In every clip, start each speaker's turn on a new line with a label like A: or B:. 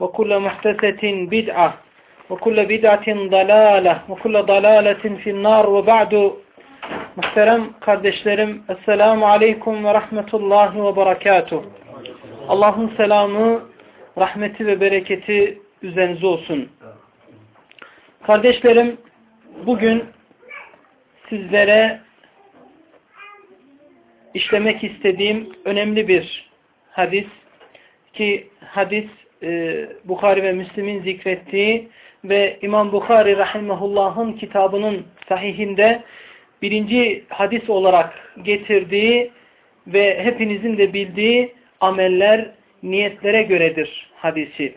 A: وكل محدثة بدعة وكل بدعة ضلالة وكل ضلالة في النار وبعد Muhterem kardeşlerim, Esselamu Aleyküm ve Rahmetullahi ve Berekatuh. Allah'ın selamı, rahmeti ve bereketi üzerinize olsun. Kardeşlerim, bugün sizlere işlemek istediğim önemli bir hadis ki hadis e, Bukhari ve Müslim'in zikrettiği ve İmam Bukhari Rahimahullah'ın kitabının sahihinde birinci hadis olarak getirdiği ve hepinizin de bildiği ameller niyetlere göredir hadisi.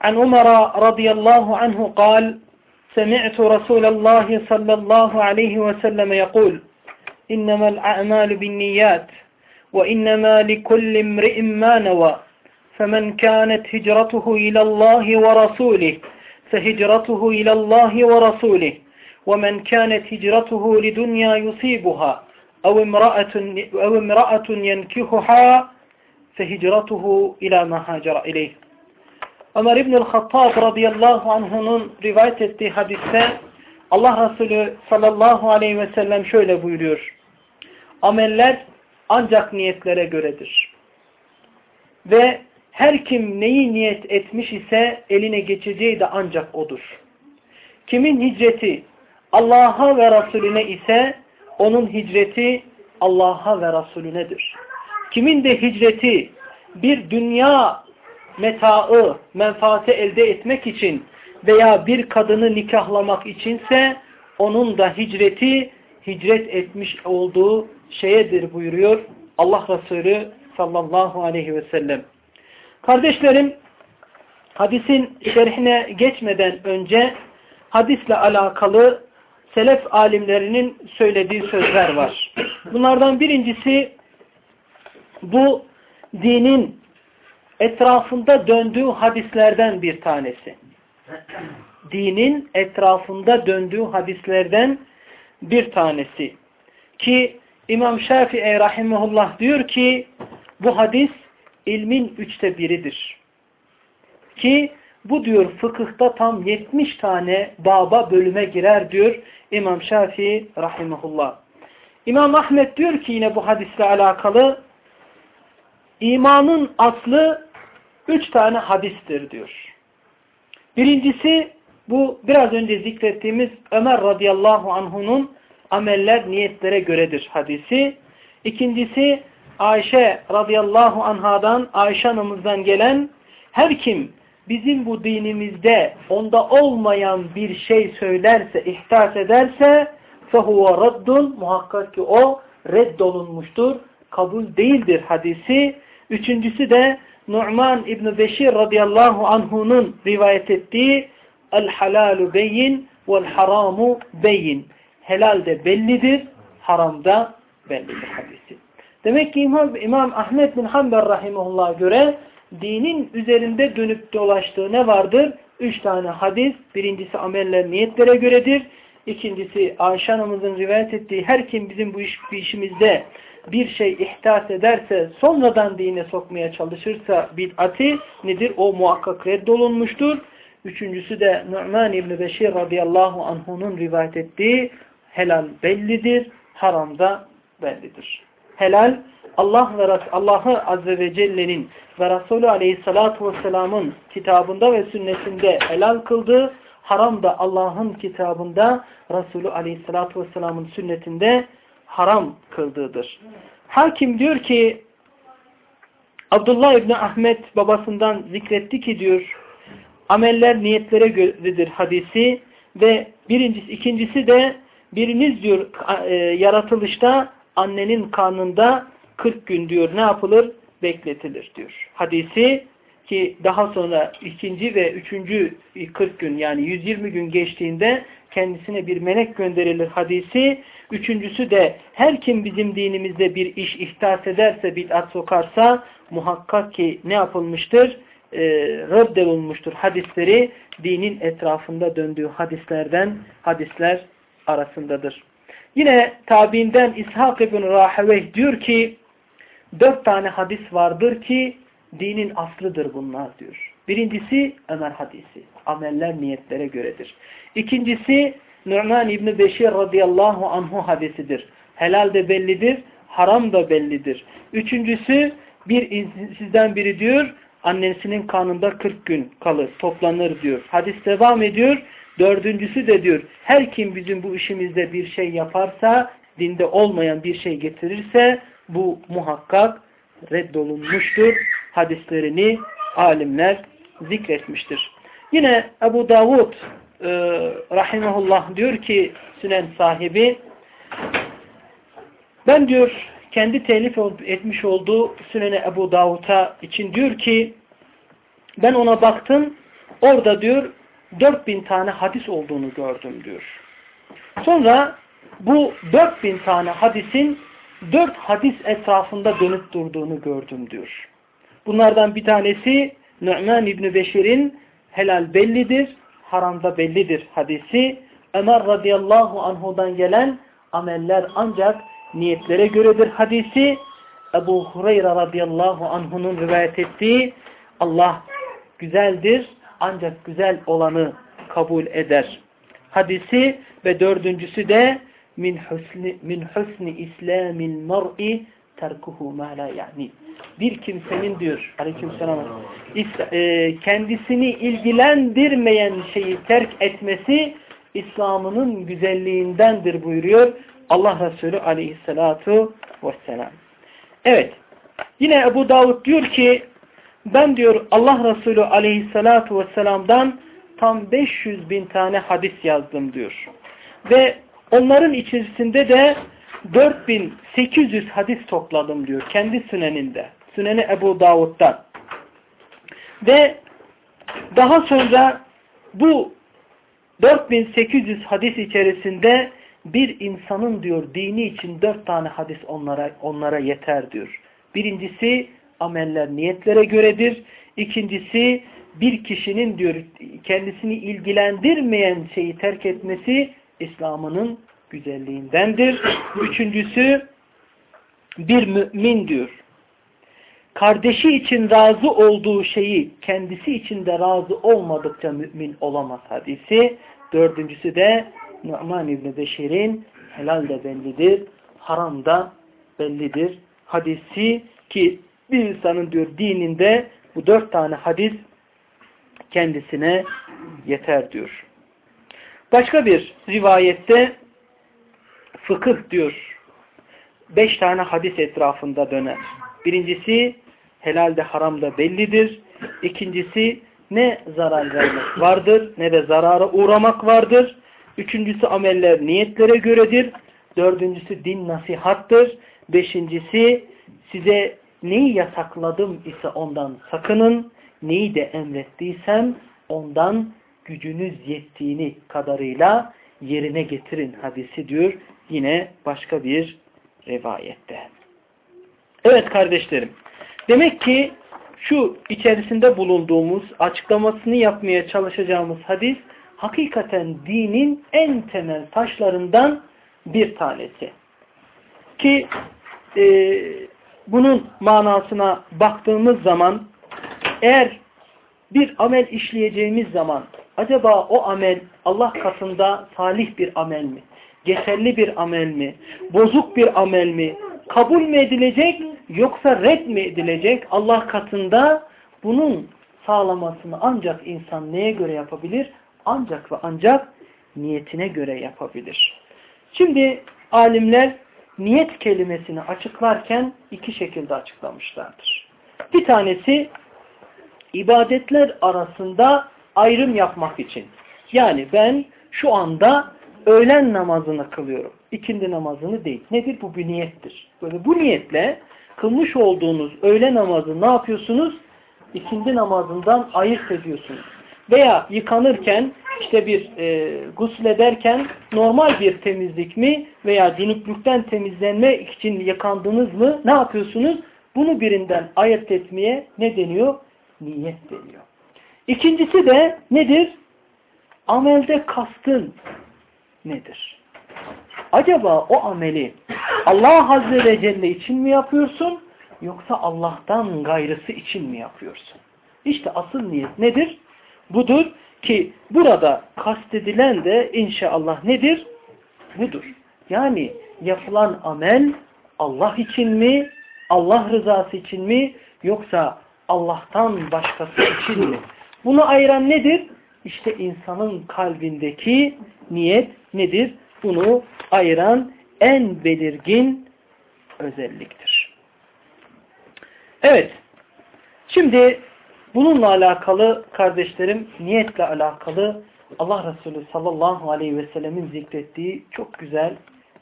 A: An Umar radıyallahu anhu kal سمعت رسول الله صلى الله عليه وسلم يقول إنما الأعمال بالنيات وإنما لكل امرئ ما نوى فمن كانت هجرته إلى الله ورسوله فهجرته إلى الله ورسوله ومن كانت هجرته لدنيا يصيبها أو امرأة, أو امرأة ينكحها فهجرته إلى ما هاجر إليه Ömer İbnül Hattab radıyallahu anh'unun rivayet ettiği hadiste Allah Resulü sallallahu aleyhi ve sellem şöyle buyuruyor. Ameller ancak niyetlere göredir. Ve her kim neyi niyet etmiş ise eline geçeceği de ancak odur. Kimin hicreti Allah'a ve Resulüne ise onun hicreti Allah'a ve Resulünedir. Kimin de hicreti bir dünya metaı, menfaati elde etmek için veya bir kadını nikahlamak içinse onun da hicreti hicret etmiş olduğu şeyedir buyuruyor Allah Resulü sallallahu aleyhi ve sellem. Kardeşlerim hadisin şerhine geçmeden önce hadisle alakalı selef alimlerinin söylediği sözler var. Bunlardan birincisi bu dinin etrafında döndüğü hadislerden bir tanesi. Dinin etrafında döndüğü hadislerden bir tanesi. Ki İmam Şafii rahimahullah diyor ki bu hadis ilmin üçte biridir. Ki bu diyor fıkıhta tam 70 tane baba bölüme girer diyor İmam Şafii rahimahullah. İmam Ahmet diyor ki yine bu hadisle alakalı imanın aslı üç tane hadistir diyor. Birincisi bu biraz önce zikrettiğimiz Ömer radıyallahu anhunun ameller niyetlere göredir hadisi. İkincisi Ayşe radıyallahu anhadan, Ayşe anamızdan gelen her kim bizim bu dinimizde onda olmayan bir şey söylerse, ihtas ederse fehuve raddun muhakkak ki o reddolunmuştur, kabul değildir hadisi. Üçüncüsü de Nu'man İbn Beşir radıyallahu anhu'nun rivayet ettiği el beyin vel haramu beyin. Helal de bellidir, haram da bellidir hadis. Demek ki İmam, İmam Ahmet bin Hanbel rahimullah'a göre dinin üzerinde dönüp dolaştığı ne vardır? Üç tane hadis. Birincisi ameller niyetlere göredir. İkincisi Ayşe Hanım'ın rivayet ettiği her kim bizim bu iş, bu işimizde bir şey ihtas ederse sonradan dine sokmaya çalışırsa bid'ati nedir? O muhakkak reddolunmuştur. Üçüncüsü de Nu'man İbni Beşir radıyallahu anh'unun rivayet ettiği helal bellidir, haram da bellidir. Helal Allah ve Allah'ı Azze ve Celle'nin ve Resulü Aleyhisselatü Vesselam'ın kitabında ve sünnetinde helal kıldığı, haram da Allah'ın kitabında Resulü Aleyhisselatü Vesselam'ın sünnetinde haram kıldığıdır. Hakim diyor ki Abdullah İbni Ahmet babasından zikretti ki diyor ameller niyetlere göredir hadisi ve birincisi ikincisi de biriniz diyor e, yaratılışta annenin karnında 40 gün diyor ne yapılır? Bekletilir diyor. Hadisi ki daha sonra ikinci ve üçüncü 40 gün yani 120 gün geçtiğinde kendisine bir melek gönderilir hadisi. Üçüncüsü de her kim bizim dinimizde bir iş ihtas ederse, bid'at sokarsa muhakkak ki ne yapılmıştır? E, reddolunmuştur hadisleri dinin etrafında döndüğü hadislerden hadisler arasındadır. Yine tabiinden İshak ibn Raheveh diyor ki dört tane hadis vardır ki dinin aslıdır bunlar diyor. Birincisi Ömer hadisi. Ameller niyetlere göredir. İkincisi Nu'man İbni Beşir radıyallahu anhu hadisidir. Helal de bellidir, haram da bellidir. Üçüncüsü bir sizden biri diyor annesinin kanında 40 gün kalır, toplanır diyor. Hadis devam ediyor. Dördüncüsü de diyor her kim bizim bu işimizde bir şey yaparsa, dinde olmayan bir şey getirirse bu muhakkak reddolunmuştur. Hadislerini alimler zikretmiştir. Yine Ebu Davud e, rahimahullah diyor ki Sünen sahibi ben diyor kendi telif etmiş olduğu Sünene Ebu Davud'a için diyor ki ben ona baktım orada diyor 4000 tane hadis olduğunu gördüm diyor. Sonra bu 4000 tane hadisin 4 hadis etrafında dönüp durduğunu gördüm diyor. Bunlardan bir tanesi Nu'man İbni Beşir'in helal bellidir, haramda bellidir hadisi. Ömer radıyallahu anhudan gelen ameller ancak niyetlere göredir hadisi. Ebu Hureyre radıyallahu anhunun rivayet ettiği Allah güzeldir ancak güzel olanı kabul eder. Hadisi ve dördüncüsü de min husni, min husni islamil mar'i terkuhu ma la yani. Bir kimsenin diyor aleykümselam e, kendisini ilgilendirmeyen şeyi terk etmesi İslam'ının güzelliğindendir buyuruyor Allah Resulü aleyhissalatu vesselam. Evet. Yine Ebu Davud diyor ki ben diyor Allah Resulü aleyhissalatu vesselam'dan tam 500 bin tane hadis yazdım diyor. Ve onların içerisinde de 4800 hadis topladım diyor kendi süneninde. Süneni Ebu Davud'dan. Ve daha sonra bu 4800 hadis içerisinde bir insanın diyor dini için dört tane hadis onlara onlara yeter diyor. Birincisi ameller niyetlere göredir. İkincisi bir kişinin diyor kendisini ilgilendirmeyen şeyi terk etmesi İslam'ının güzelliğindendir. Üçüncüsü bir mümin diyor. Kardeşi için razı olduğu şeyi kendisi için de razı olmadıkça mümin olamaz hadisi. Dördüncüsü de Nu'man İbni Beşir'in helal de bellidir, haram da bellidir. Hadisi ki bir insanın diyor dininde bu dört tane hadis kendisine yeter diyor. Başka bir rivayette fıkıh diyor. Beş tane hadis etrafında döner. Birincisi helalde haramda bellidir. İkincisi ne zarar vermek vardır ne de zarara uğramak vardır. Üçüncüsü ameller niyetlere göredir. Dördüncüsü din nasihattır. Beşincisi size neyi yasakladım ise ondan sakının. Neyi de emrettiysem ondan gücünüz yettiğini kadarıyla yerine getirin hadisi diyor. Yine başka bir rivayette. Evet kardeşlerim. Demek ki şu içerisinde bulunduğumuz, açıklamasını yapmaya çalışacağımız hadis, hakikaten dinin en temel taşlarından bir tanesi. Ki e, bunun manasına baktığımız zaman eğer bir amel işleyeceğimiz zaman acaba o amel Allah katında salih bir amel mi? Geçerli bir amel mi? Bozuk bir amel mi? Kabul mü edilecek yoksa red mi edilecek? Allah katında bunun sağlamasını ancak insan neye göre yapabilir? Ancak ve ancak niyetine göre yapabilir. Şimdi alimler niyet kelimesini açıklarken iki şekilde açıklamışlardır. Bir tanesi ibadetler arasında ayrım yapmak için. Yani ben şu anda öğlen namazını kılıyorum. İkindi namazını değil. Nedir? Bu bir niyettir. Böyle bu niyetle kılmış olduğunuz öğle namazı ne yapıyorsunuz? İkindi namazından ayırt ediyorsunuz. Veya yıkanırken işte bir e, guslederken normal bir temizlik mi veya cünüplükten temizlenme için yıkandınız mı ne yapıyorsunuz? Bunu birinden ayırt etmeye ne deniyor? Niyet deniyor. İkincisi de nedir? Amelde kastın nedir? Acaba o ameli Allah Azze ve Celle için mi yapıyorsun yoksa Allah'tan gayrısı için mi yapıyorsun? İşte asıl niyet nedir? Budur ki burada kastedilen de inşallah nedir? Budur. Yani yapılan amel Allah için mi, Allah rızası için mi yoksa Allah'tan başkası için mi? Bunu ayıran nedir? İşte insanın kalbindeki niyet nedir? Bunu ayıran en belirgin özelliktir. Evet. Şimdi bununla alakalı kardeşlerim niyetle alakalı Allah Resulü sallallahu aleyhi ve sellemin zikrettiği çok güzel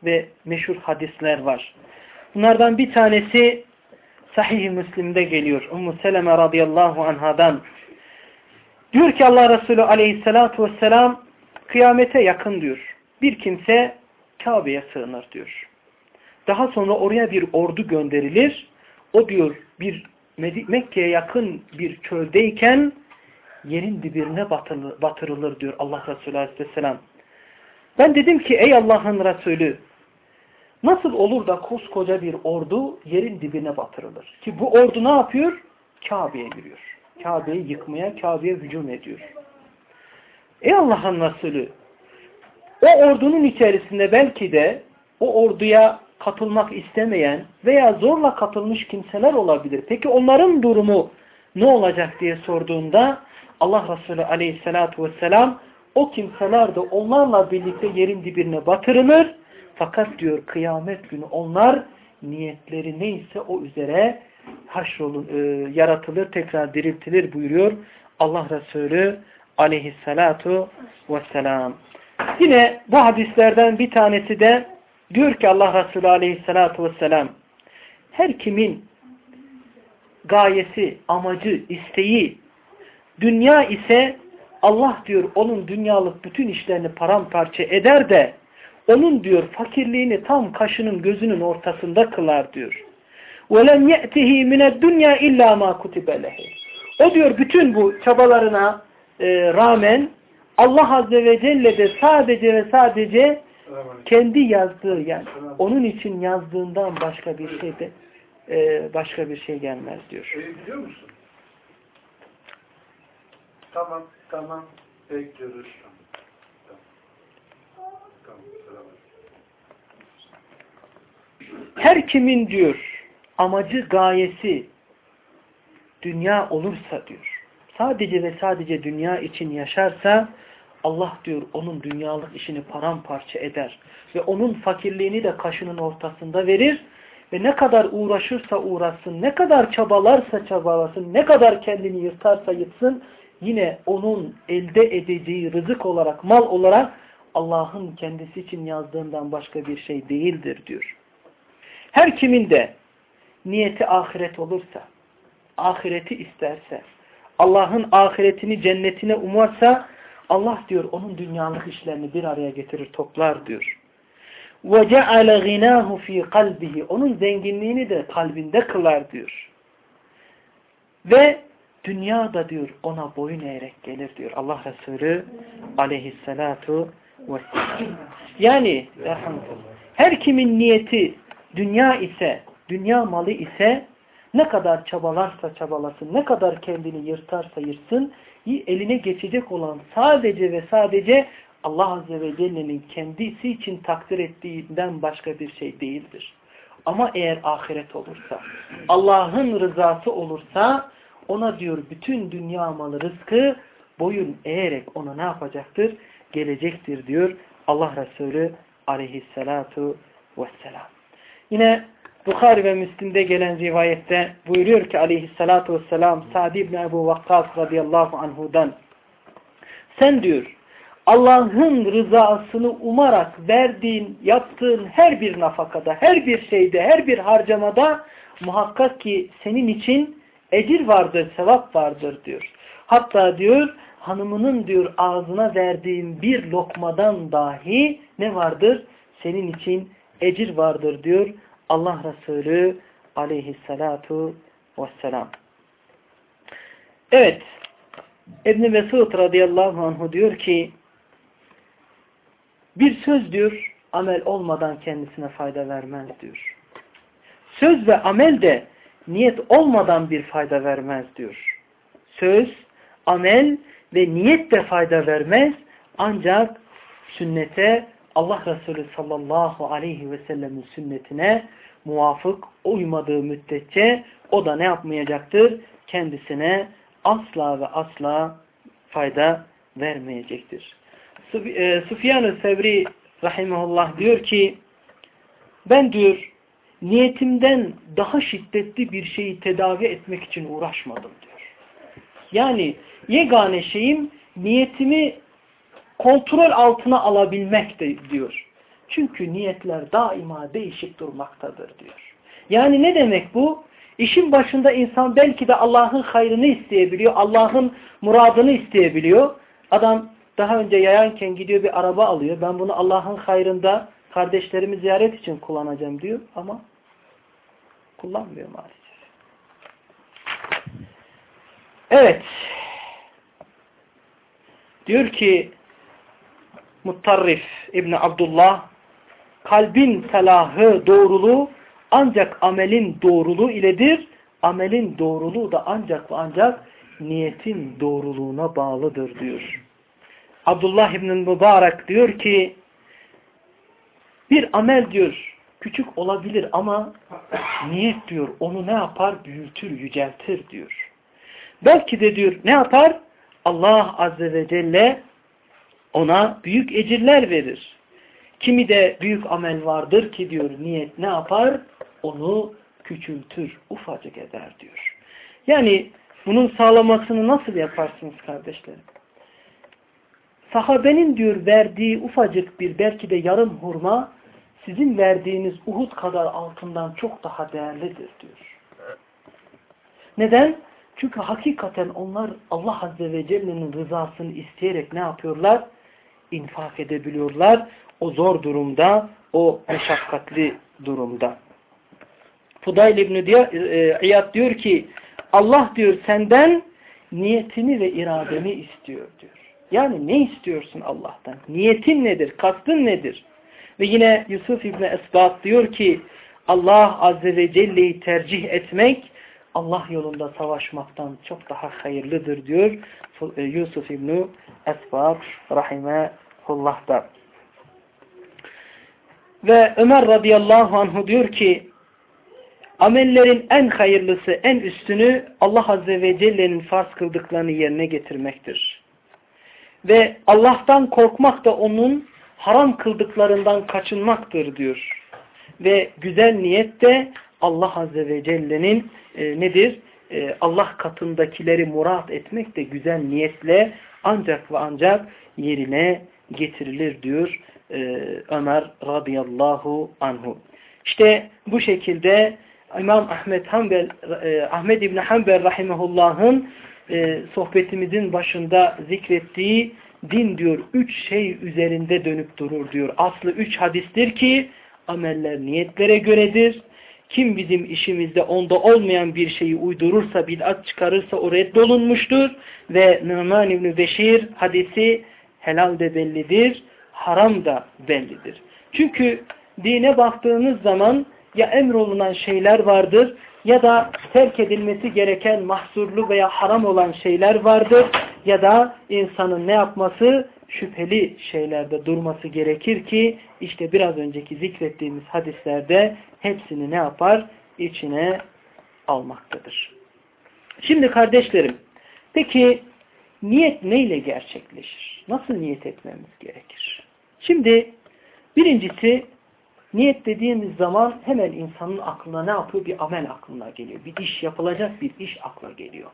A: ve meşhur hadisler var. Bunlardan bir tanesi Sahih-i Müslim'de geliyor. Ummu Seleme radıyallahu anhadan. Diyor ki Allah Resulü aleyhissalatu vesselam kıyamete yakın diyor. Bir kimse Kabe'ye sığınır diyor. Daha sonra oraya bir ordu gönderilir. O diyor bir Mekke'ye yakın bir çöldeyken yerin dibine batırılır diyor Allah Resulü aleyhisselam. Ben dedim ki ey Allah'ın Resulü nasıl olur da koskoca bir ordu yerin dibine batırılır? Ki bu ordu ne yapıyor? Kabe'ye giriyor. Kabe'yi yıkmaya, Kabe'ye hücum ediyor. Ey Allah'ın Resulü o ordunun içerisinde belki de o orduya katılmak istemeyen veya zorla katılmış kimseler olabilir. Peki onların durumu ne olacak diye sorduğunda Allah Resulü aleyhissalatu vesselam o kimseler de onlarla birlikte yerin dibine batırılır. Fakat diyor kıyamet günü onlar niyetleri neyse o üzere haşrolun, e, yaratılır, tekrar diriltilir buyuruyor Allah Resulü aleyhissalatu vesselam. Yine bu hadislerden bir tanesi de diyor ki Allah Resulü aleyhissalatu vesselam her kimin gayesi, amacı, isteği dünya ise Allah diyor onun dünyalık bütün işlerini paramparça eder de onun diyor fakirliğini tam kaşının gözünün ortasında kılar diyor. وَلَمْ يَأْتِهِ مِنَ الدُّنْيَا اِلَّا مَا كُتِبَ O diyor bütün bu çabalarına e, rağmen Allah Azze ve Celle de sadece ve sadece kendi yazdığı yani onun için yazdığından başka bir şey de e, başka bir şey gelmez diyor.
B: Şey biliyor musun? Tamam, tamam. Bekliyoruz.
A: Her kimin diyor amacı, gayesi dünya olursa diyor. Sadece ve sadece dünya için yaşarsa Allah diyor onun dünyalık işini paramparça eder. Ve onun fakirliğini de kaşının ortasında verir. Ve ne kadar uğraşırsa uğraşsın, ne kadar çabalarsa çabalasın, ne kadar kendini yırtarsa yırtsın, yine onun elde edeceği rızık olarak, mal olarak Allah'ın kendisi için yazdığından başka bir şey değildir diyor. Her kimin de niyeti ahiret olursa, ahireti isterse, Allah'ın ahiretini, cennetine umarsa, Allah diyor onun dünyalık işlerini bir araya getirir, toplar diyor. وَجَعَلَ غِنَاهُ ف۪ي قَلْبِهِ Onun zenginliğini de kalbinde kılar diyor. Ve dünyada diyor ona boyun eğerek gelir diyor Allah Resulü aleyhissalatu vesselam. Yani her kimin niyeti dünya ise, dünya malı ise ne kadar çabalarsa çabalasın, ne kadar kendini yırtarsa yırtsın, eline geçecek olan sadece ve sadece Allah Azze ve Celle'nin kendisi için takdir ettiğinden başka bir şey değildir. Ama eğer ahiret olursa, Allah'ın rızası olursa ona diyor bütün dünya malı rızkı boyun eğerek ona ne yapacaktır? Gelecektir diyor Allah Resulü aleyhissalatu vesselam. Yine Bukhari ve Müslim'de gelen rivayette buyuruyor ki aleyhissalatu vesselam Sa'd ibn Ebu Vakkas radıyallahu anhudan sen diyor Allah'ın rızasını umarak verdiğin, yaptığın her bir nafakada, her bir şeyde, her bir harcamada muhakkak ki senin için ecir vardır, sevap vardır diyor. Hatta diyor hanımının diyor ağzına verdiğin bir lokmadan dahi ne vardır? Senin için ecir vardır diyor Allah Resulü aleyhissalatu vesselam. Evet. İbn Mesud radıyallahu anh diyor ki bir söz diyor amel olmadan kendisine fayda vermez diyor. Söz ve amel de niyet olmadan bir fayda vermez diyor. Söz, amel ve niyet de fayda vermez ancak sünnete Allah Resulü sallallahu aleyhi ve sellemin sünnetine muvafık uymadığı müddetçe o da ne yapmayacaktır? Kendisine asla ve asla fayda vermeyecektir. E, Süfyan-ı Sevri rahimahullah diyor ki ben diyor niyetimden daha şiddetli bir şeyi tedavi etmek için uğraşmadım diyor. Yani yegane şeyim niyetimi kontrol altına alabilmek de diyor. Çünkü niyetler daima değişik durmaktadır diyor. Yani ne demek bu? İşin başında insan belki de Allah'ın hayrını isteyebiliyor, Allah'ın muradını isteyebiliyor. Adam daha önce yayanken gidiyor bir araba alıyor. Ben bunu Allah'ın hayrında kardeşlerimi ziyaret için kullanacağım diyor ama kullanmıyor maalesef. Evet. Diyor ki Muttarrif İbni Abdullah kalbin selahı, doğruluğu ancak amelin doğruluğu iledir. Amelin doğruluğu da ancak ve ancak niyetin doğruluğuna bağlıdır diyor. Abdullah İbn Mübarek diyor ki bir amel diyor küçük olabilir ama niyet diyor onu ne yapar? Büyütür, yüceltir diyor. Belki de diyor ne yapar? Allah Azze ve Celle ona büyük ecirler verir. Kimi de büyük amel vardır ki diyor niyet ne yapar? Onu küçültür, ufacık eder diyor. Yani bunun sağlamasını nasıl yaparsınız kardeşlerim? Sahabenin diyor verdiği ufacık bir belki de yarım hurma sizin verdiğiniz Uhud kadar altından çok daha değerlidir diyor. Neden? Çünkü hakikaten onlar Allah Azze ve Celle'nin rızasını isteyerek ne yapıyorlar? İnfak edebiliyorlar. O zor durumda, o meşakkatli durumda. Fudayl İbni e, İyad diyor ki Allah diyor senden niyetini ve iradeni istiyor diyor. Yani ne istiyorsun Allah'tan? Niyetin nedir? Kastın nedir? Ve yine Yusuf İbni Esbat diyor ki Allah Azze ve Celle'yi tercih etmek Allah yolunda savaşmaktan çok daha hayırlıdır diyor e, Yusuf İbni Esbat rahimehullah'ta. Ve Ömer radıyallahu anhu diyor ki amellerin en hayırlısı, en üstünü Allah Azze ve Celle'nin farz kıldıklarını yerine getirmektir. Ve Allah'tan korkmak da onun haram kıldıklarından kaçınmaktır diyor. Ve güzel niyet de Allah Azze ve Celle'nin e, nedir? E, Allah katındakileri murat etmek de güzel niyetle ancak ve ancak yerine getirilir diyor e, Ömer radıyallahu anhu. İşte bu şekilde İmam Ahmet Hanbel, e, Ahmet İbni Hanbel rahimehullah'ın e, sohbetimizin başında zikrettiği din diyor üç şey üzerinde dönüp durur diyor. Aslı üç hadistir ki ameller niyetlere göredir. kim bizim işimizde onda olmayan bir şeyi uydurursa, bid'at çıkarırsa o reddolunmuştur. Ve Numan İbni Beşir hadisi helal de bellidir, haram da bellidir. Çünkü dine baktığınız zaman ya emrolunan şeyler vardır ya da terk edilmesi gereken mahzurlu veya haram olan şeyler vardır ya da insanın ne yapması şüpheli şeylerde durması gerekir ki işte biraz önceki zikrettiğimiz hadislerde hepsini ne yapar? içine almaktadır. Şimdi kardeşlerim peki niyet neyle gerçekleşir? Nasıl niyet etmemiz gerekir? Şimdi birincisi niyet dediğimiz zaman hemen insanın aklına ne yapıyor? Bir amel aklına geliyor. Bir iş yapılacak bir iş akla geliyor.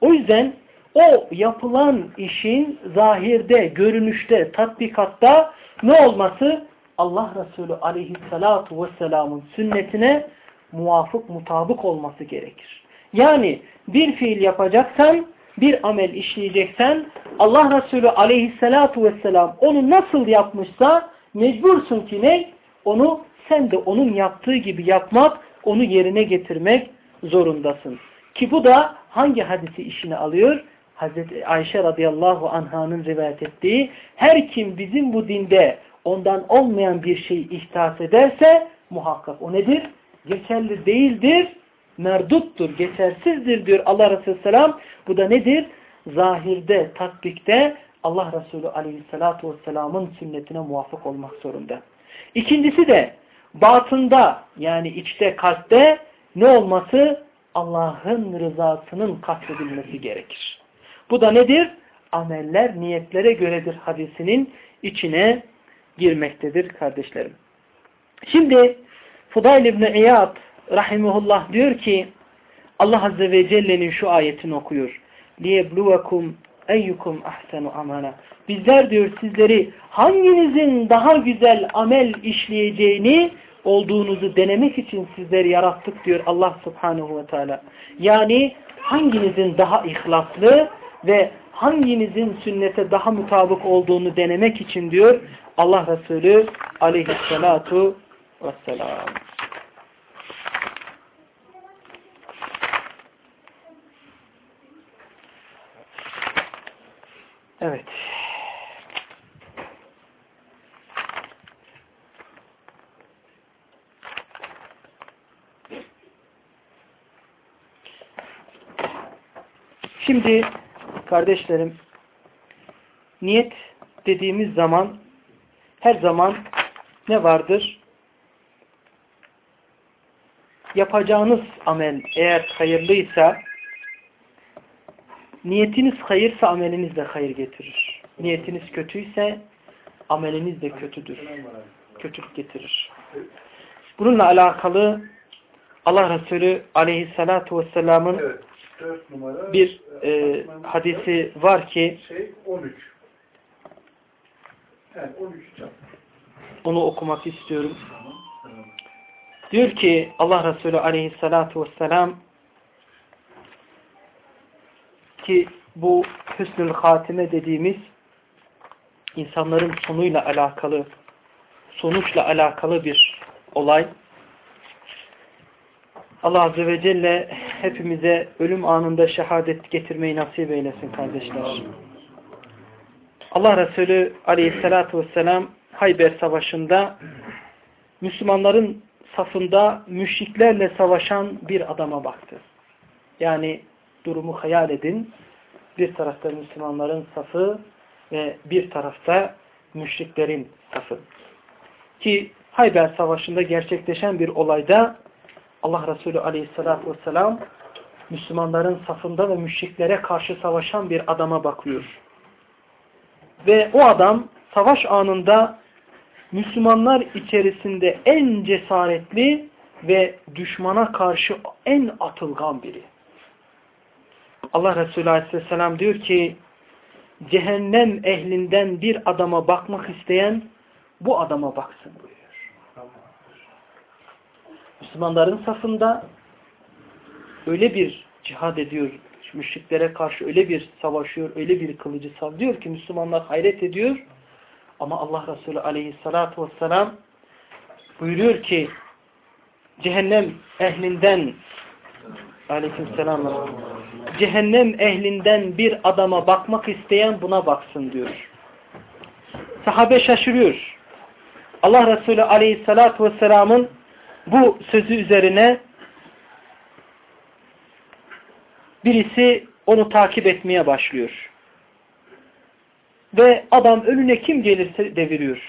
A: O yüzden o yapılan işin zahirde, görünüşte, tatbikatta ne olması? Allah Resulü aleyhissalatu vesselamın sünnetine muvafık, mutabık olması gerekir. Yani bir fiil yapacaksan, bir amel işleyeceksen Allah Resulü aleyhissalatu vesselam onu nasıl yapmışsa mecbursun ki ne? Onu sen de onun yaptığı gibi yapmak, onu yerine getirmek zorundasın. Ki bu da hangi hadisi işine alıyor? Hazreti Ayşe radıyallahu anhanın rivayet ettiği her kim bizim bu dinde ondan olmayan bir şeyi ihtas ederse muhakkak o nedir? Geçerli değildir, merduttur, geçersizdir diyor Allah Resulü selam. Bu da nedir? Zahirde, tatbikte Allah Resulü aleyhissalatu vesselamın sünnetine muvafık olmak zorunda. İkincisi de batında yani içte kalpte ne olması? Allah'ın rızasının katledilmesi gerekir. Bu da nedir? Ameller niyetlere göredir hadisinin içine girmektedir kardeşlerim. Şimdi Fudayl İbni İyad rahimullah diyor ki Allah Azze ve Celle'nin şu ayetini okuyor. لِيَبْلُوَكُمْ eyyukum ahsenu amana. Bizler diyor sizleri hanginizin daha güzel amel işleyeceğini olduğunuzu denemek için sizleri yarattık diyor Allah subhanahu ve teala. Yani hanginizin daha ihlaslı ve hanginizin sünnete daha mutabık olduğunu denemek için diyor Allah Resulü aleyhissalatu vesselam. Evet. Şimdi kardeşlerim niyet dediğimiz zaman her zaman ne vardır? Yapacağınız amel eğer hayırlıysa niyetiniz hayırsa ameliniz de hayır getirir. Niyetiniz kötüyse ameliniz de kötüdür. Kötülük getirir. Bununla alakalı Allah Resulü aleyhissalatu vesselamın evet numara, bir e, hadisi var ki
B: şey 13. Yani 13
A: Onu okumak istiyorum. Diyor ki Allah Resulü aleyhissalatu vesselam ki bu hüsnül hatime dediğimiz insanların sonuyla alakalı sonuçla alakalı bir olay. Allah Azze ve Celle hepimize ölüm anında şehadet getirmeyi nasip eylesin kardeşler. Allah Resulü aleyhissalatu vesselam Hayber Savaşı'nda Müslümanların safında müşriklerle savaşan bir adama baktı. Yani durumu hayal edin. Bir tarafta Müslümanların safı ve bir tarafta müşriklerin safı. Ki Hayber Savaşı'nda gerçekleşen bir olayda Allah Resulü aleyhissalatü vesselam Müslümanların safında ve müşriklere karşı savaşan bir adama bakıyor. Ve o adam savaş anında Müslümanlar içerisinde en cesaretli ve düşmana karşı en atılgan biri. Allah Resulü Aleyhisselam diyor ki cehennem ehlinden bir adama bakmak isteyen bu adama baksın buyuruyor. Müslümanların safında öyle bir cihad ediyor, müşriklere karşı öyle bir savaşıyor, öyle bir kılıcı sallıyor ki Müslümanlar hayret ediyor. Ama Allah Resulü aleyhissalatu vesselam buyuruyor ki cehennem ehlinden aleykümselam cehennem ehlinden bir adama bakmak isteyen buna baksın diyor. Sahabe şaşırıyor. Allah Resulü aleyhissalatü vesselamın bu sözü üzerine birisi onu takip etmeye başlıyor. Ve adam önüne kim gelirse deviriyor.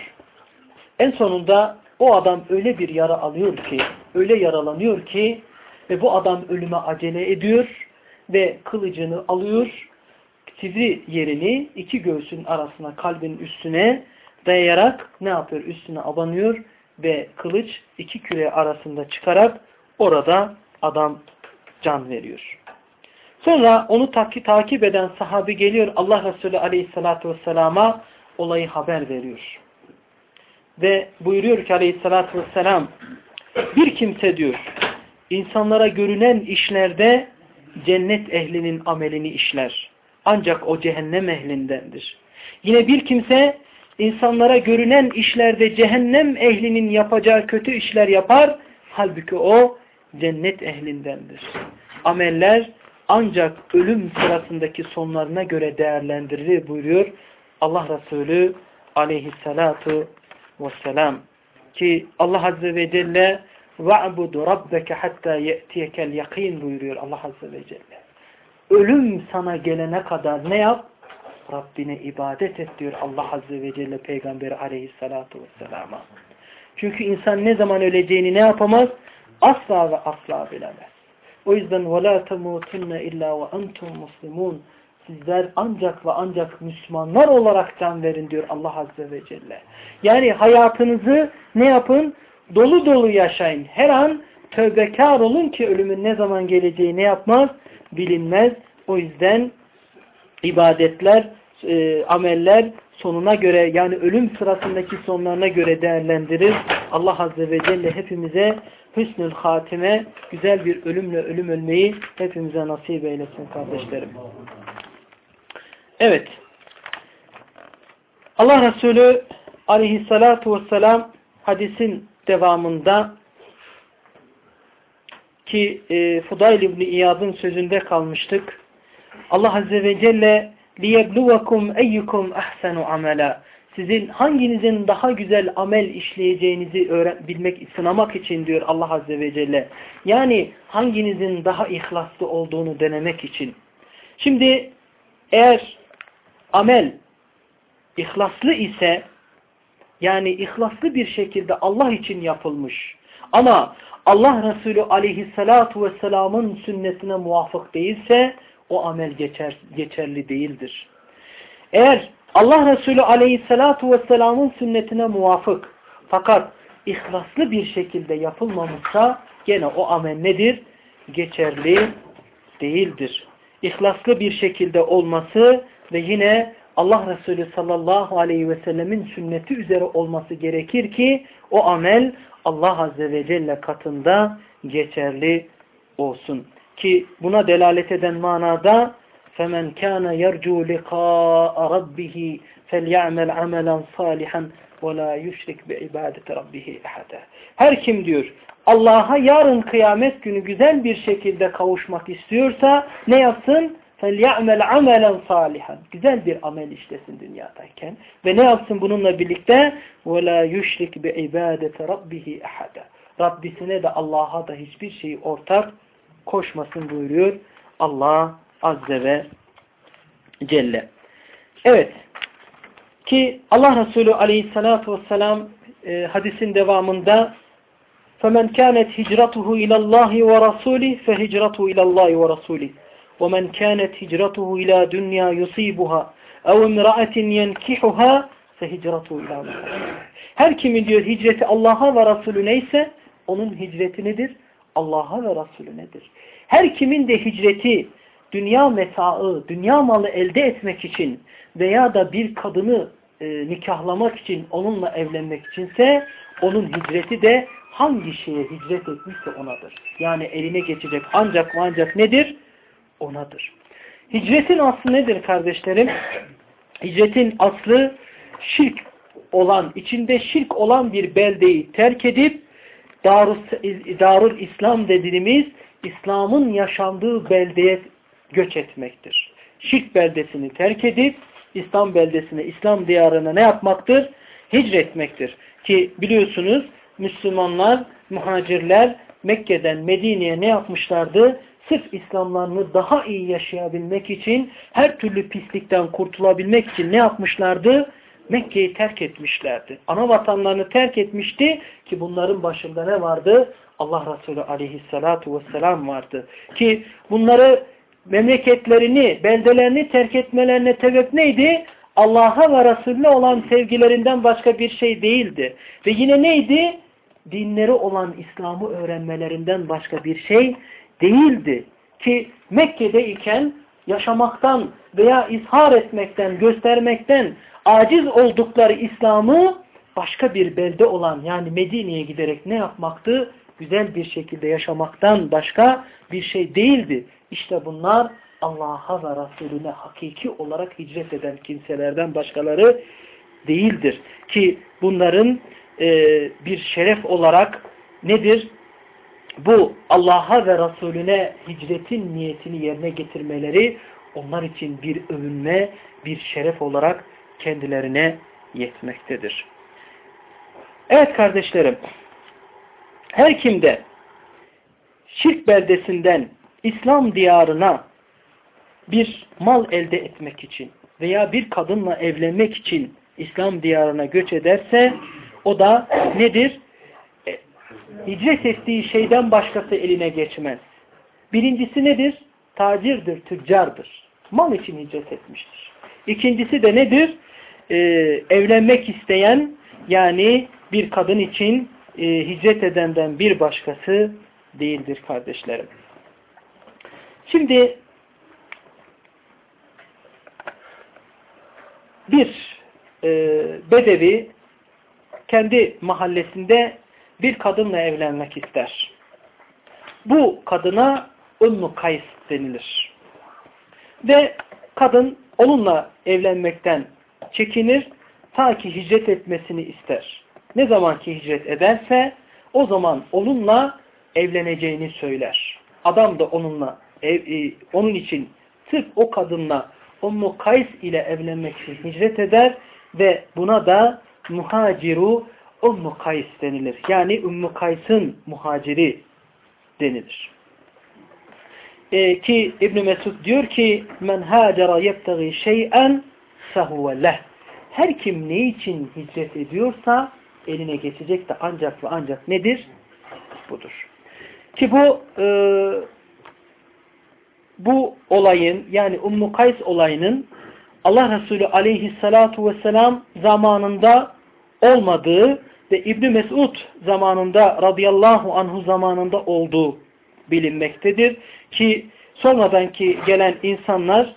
A: En sonunda o adam öyle bir yara alıyor ki, öyle yaralanıyor ki ve bu adam ölüme acele ediyor ve kılıcını alıyor, sivri yerini iki göğsün arasına, kalbin üstüne dayayarak ne yapıyor? Üstüne abanıyor ve kılıç iki küre arasında çıkarak orada adam can veriyor. Sonra onu takip, takip eden sahabi geliyor Allah Resulü aleyhissalatü vesselama olayı haber veriyor. Ve buyuruyor ki aleyhissalatü vesselam bir kimse diyor insanlara görünen işlerde cennet ehlinin amelini işler. Ancak o cehennem ehlindendir. Yine bir kimse insanlara görünen işlerde cehennem ehlinin yapacağı kötü işler yapar. Halbuki o cennet ehlindendir. Ameller ancak ölüm sırasındaki sonlarına göre değerlendirilir buyuruyor Allah Resulü aleyhissalatu vesselam. Ki Allah Azze ve Celle وَعْبُدُ رَبَّكَ حَتَّى يَأْتِيَكَ الْيَقِينَ buyuruyor Allah Azze ve Celle. Ölüm sana gelene kadar ne yap? Rabbine ibadet et diyor Allah Azze ve Celle Peygamberi aleyhissalatu vesselama. Çünkü insan ne zaman öleceğini ne yapamaz? Asla ve asla bilemez. O yüzden وَلَا تَمُوتُنَّ اِلَّا وَاَنْتُمْ مُسْلِمُونَ Sizler ancak ve ancak Müslümanlar olarak can verin diyor Allah Azze ve Celle. Yani hayatınızı ne yapın? Dolu dolu yaşayın. Her an tövbekar olun ki ölümün ne zaman geleceği ne yapmaz? Bilinmez. O yüzden ibadetler, e, ameller sonuna göre yani ölüm sırasındaki sonlarına göre değerlendirir. Allah Azze ve Celle hepimize hüsnül hatime, güzel bir ölümle ölüm ölmeyi hepimize nasip eylesin kardeşlerim. Evet. Allah Resulü aleyhissalatu vesselam hadisin devamında ki e, Fudayl İbni İyad'ın sözünde kalmıştık. Allah Azze ve Celle liyebluvekum eyyukum ahsenu amela. Sizin hanginizin daha güzel amel işleyeceğinizi bilmek, sınamak için diyor Allah Azze ve Celle. Yani hanginizin daha ihlaslı olduğunu denemek için. Şimdi eğer amel ihlaslı ise yani ihlaslı bir şekilde Allah için yapılmış ama Allah Resulü aleyhissalatu vesselamın sünnetine muvafık değilse o amel geçer, geçerli değildir. Eğer Allah Resulü aleyhissalatu vesselamın sünnetine muvafık fakat ihlaslı bir şekilde yapılmamışsa gene o amel nedir? Geçerli değildir. İhlaslı bir şekilde olması ve yine Allah Resulü sallallahu aleyhi ve sellemin sünneti üzere olması gerekir ki o amel Allah Azze ve Celle katında geçerli olsun. Ki buna delalet eden manada فَمَنْ كَانَ يَرْجُوا لِقَاءَ رَبِّهِ فَلْيَعْمَلْ عَمَلًا صَالِحًا وَلَا يُشْرِكْ بِعِبَادَةِ رَبِّهِ اَحَدًا Her kim diyor Allah'a yarın kıyamet günü güzel bir şekilde kavuşmak istiyorsa ne yapsın? فَلْيَعْمَلْ عَمَلًا صَالِحًا Güzel bir amel işlesin dünyadayken. Ve ne yapsın bununla birlikte? وَلَا يُشْرِكْ بِعِبَادَةِ رَبِّهِ اَحَدًا Rabbisine de Allah'a da hiçbir şeyi ortak koşmasın buyuruyor Allah Azze ve Celle. Evet. Ki Allah Resulü aleyhissalatu vesselam e, hadisin devamında فَمَنْ كَانَتْ هِجْرَتُهُ اِلَى اللّٰهِ وَرَسُولِهِ فَهِجْرَتُهُ اِلَى اللّٰهِ وَرَسُولِهِ وَمَنْ كَانَتْ هِجْرَتُهُ اِلَى دُنْيَا يُصِيبُهَا اَوْ اِمْرَأَةٍ يَنْكِحُهَا فَهِجْرَتُهُ اِلَى Her kimin diyor hicreti Allah'a ve Resulü neyse onun hicreti nedir? Allah'a ve Resulü nedir? Her kimin de hicreti dünya metaı, dünya malı elde etmek için veya da bir kadını e, nikahlamak için, onunla evlenmek içinse onun hicreti de hangi şeye hicret etmişse onadır. Yani eline geçecek ancak ancak nedir? Onadır. Hicretin aslı nedir kardeşlerim? Hicretin aslı şirk olan, içinde şirk olan bir beldeyi terk edip Darul, Darul İslam dediğimiz İslam'ın yaşandığı beldeye göç etmektir. Şirk beldesini terk edip İslam beldesine, İslam diyarına ne yapmaktır? Hicretmektir. Ki biliyorsunuz Müslümanlar, muhacirler Mekke'den Medine'ye ne yapmışlardı? Sırf İslamlarını daha iyi yaşayabilmek için, her türlü pislikten kurtulabilmek için ne yapmışlardı? Mekke'yi terk etmişlerdi. Ana vatanlarını terk etmişti ki bunların başında ne vardı? Allah Resulü aleyhissalatu vesselam vardı. Ki bunları memleketlerini, beldelerini terk etmelerine sebep neydi? Allah'a ve Resulüne olan sevgilerinden başka bir şey değildi. Ve yine neydi? Dinleri olan İslam'ı öğrenmelerinden başka bir şey değildi. Ki Mekke'de iken yaşamaktan veya izhar etmekten, göstermekten aciz oldukları İslam'ı başka bir belde olan yani Medine'ye giderek ne yapmaktı? Güzel bir şekilde yaşamaktan başka bir şey değildi. İşte bunlar Allah'a ve Resulüne hakiki olarak hicret eden kimselerden başkaları değildir. Ki bunların e, bir şeref olarak nedir? Bu Allah'a ve Resulüne hicretin niyetini yerine getirmeleri onlar için bir övünme, bir şeref olarak kendilerine yetmektedir. Evet kardeşlerim, her kimde şirk beldesinden İslam diyarına bir mal elde etmek için veya bir kadınla evlenmek için İslam diyarına göç ederse o da nedir? Hicret ettiği şeyden başkası eline geçmez. Birincisi nedir? Tacirdir, tüccardır. Mal için hicret etmiştir. İkincisi de nedir? Ee, evlenmek isteyen yani bir kadın için e, hicret edenden bir başkası değildir kardeşlerim. Şimdi bir e, bedevi kendi mahallesinde bir kadınla evlenmek ister. Bu kadına Ümmü Kays denilir. Ve kadın onunla evlenmekten çekinir ta ki hicret etmesini ister. Ne zaman ki hicret ederse o zaman onunla evleneceğini söyler. Adam da onunla ev, e, onun için sırf o kadınla Ummu Kays ile evlenmek için hicret eder ve buna da muhaciru Ummu Kays denilir. Yani Ummu Kays'ın muhaciri denilir. Ee, ki İbn Mesud diyor ki men hacera yebtagi şey'en fehuve leh. Her kim ne için hicret ediyorsa eline geçecek de ancak ve ancak nedir? Budur. Ki bu e, bu olayın yani Ummu Kays olayının Allah Resulü aleyhissalatu vesselam zamanında olmadığı ve İbn Mesud zamanında radıyallahu anhu zamanında olduğu bilinmektedir. Ki sonradan ki gelen insanlar